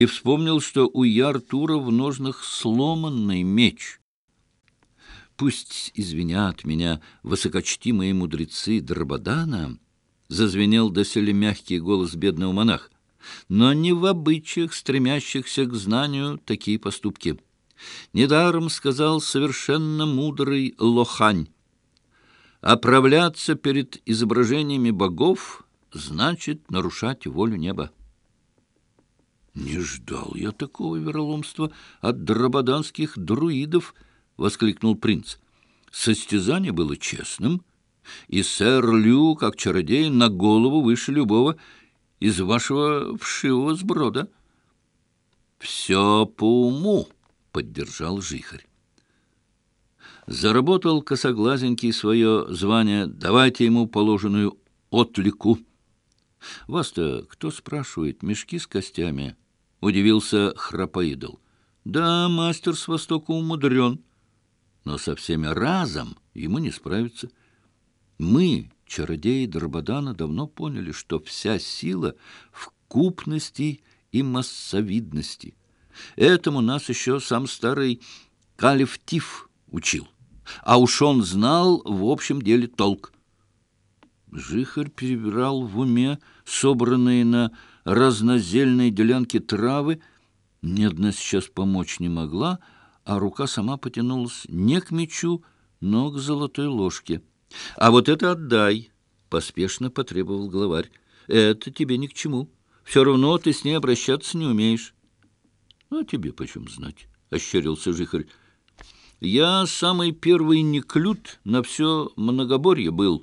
او یار طور و نوزنکھ سلومنچ پچونیت وسکی می مدریت سی دربدہ نام ززوین دسل میہ گولس بیکھ نان بکھس تر مکس ز نان تکیپس تبکہ ندارمس غزال سور شنوان ا پربلیات سے پتبرجن بگوف زنانہ چروشات وولو نبہ پنس سانچ نم یہو اکچھر دے نول بردا زربوتل قسم زوانہ دبا تھی پلوشن وسط پوت مشک سہ رپی ماسٹر صبح مدری نسب سے میرے رازم یہ منسو دربدانہ دب نف سیاسی سوید نستی اے تم نسا شمسر کالفط اچل اوشونز نال ووپشم دل تلقر پھبر رزنس زیل نئی دل کے ندنس شس پہ موچنہ مغل عروقہ سما پتہ نوس نیک مو نو ضلع تھی لوس کی آب تاع بس پیس نل گلوارے تو تیب چمو شروع نوت اس نیبر شتس نیو میشم سے سمے پوروین کھل نو منہ گور یہ بل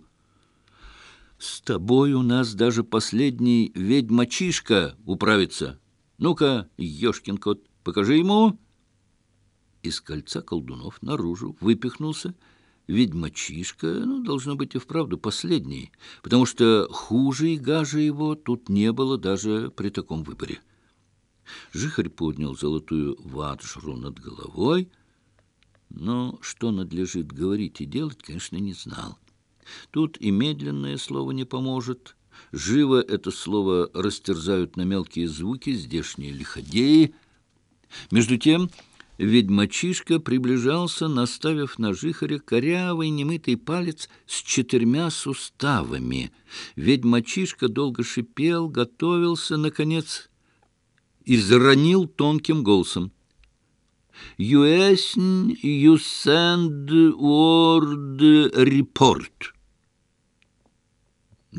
درز پسلی وید مہ چیسہ یو کن بک اس ویت مہ چیس نا بتھ پسلی بہت حوض گزی نیبل درتم وبر پوت نیو چلو وات گل نو نت گری تھی دل کس نا تیت امید دُتم ویت ماچیس نستوف نیخ کرتر ما سست میں شپیل گتو نس رو تونکم گولسمٹ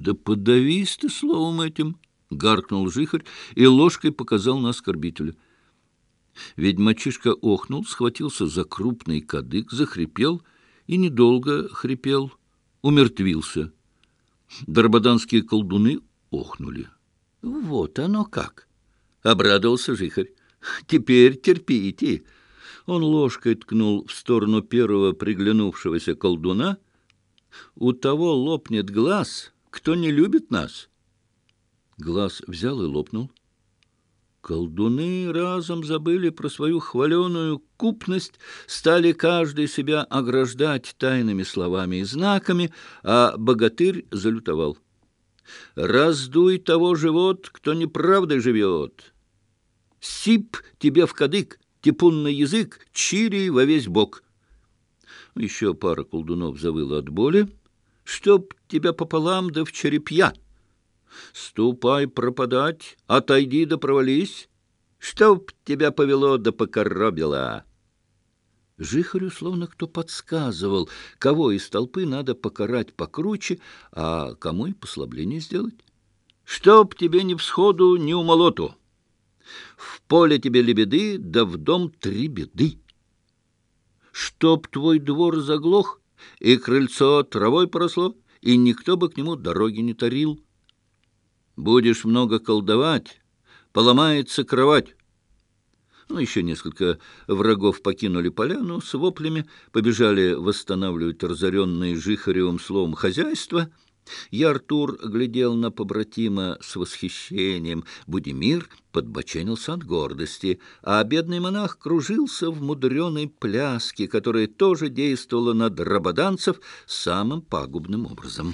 د پہ ویسے تو سو مت گارکن یہ لوش زلنس کر بی تل ویت ماشکہ اوکھن سا وتو سا زخر زخر پیل یہ ڈو گرپیل امر تربدانس کے کلدون اوکھ نول ووتہ نو کابراد پیر چرپی یہ تھی لوش کتن سور پیسے کلدونہ اوتھا لوپنیت گلاس لوبت نس گلاس افزو لوپنو کل دونوں رازم زبیل پی وال تائنس لوامی ناکم آ بگ زول رز دوبت پوت سپ تب بیف قد تنزک چیری وویز بخش پارکنو زبیلت بور سٹپ تب پہلام دف چرپیا ستو پائے آت در والی استپ تبل کروس لوک تو پتہ زو کہ تلپ نا دکر پکرو آ کم پسلب لینس دل سٹپ تین سو نیو ملو تو پول تب بل بب دم تر بی ستو تو بور زگل اک رل ساتھ پرسل ای نکت نمو دروگینی تريل بودسمگل دو و پلاما سكو شنسے وگ پكين پليون سب وو ليے باليے وستيو تر زريون نجريو سلو كھزيا یار تور گلدیل نبرتی مہ صحشین بدمیر پہ بچین سات غور دست آبیدن صف مدریو نئی پلیس تل نبان صف سامم مبرزم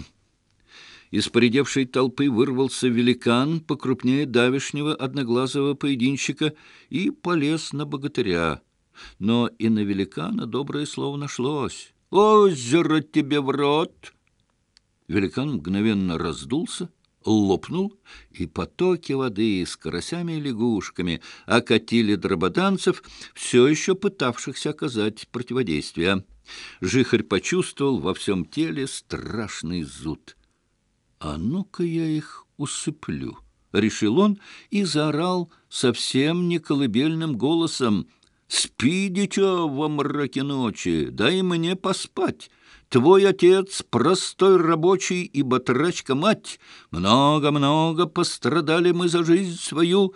اس پریدیب شل پہ ورسہ ولکان پکرپنی ادنس وب دن شکہ ای پلس نتریہ نلکا نوبرس لاسرت وڑکنو رس دلسنس کرسیا گوشہ وپسم تیلس ترشن زوت اس رال سب سیم نکل گولسمی چو نوچ دے پسپت تو وہیا چیت پرست ربوچی یہ بتر رش کمچ منا گا منا گا پستر دل روز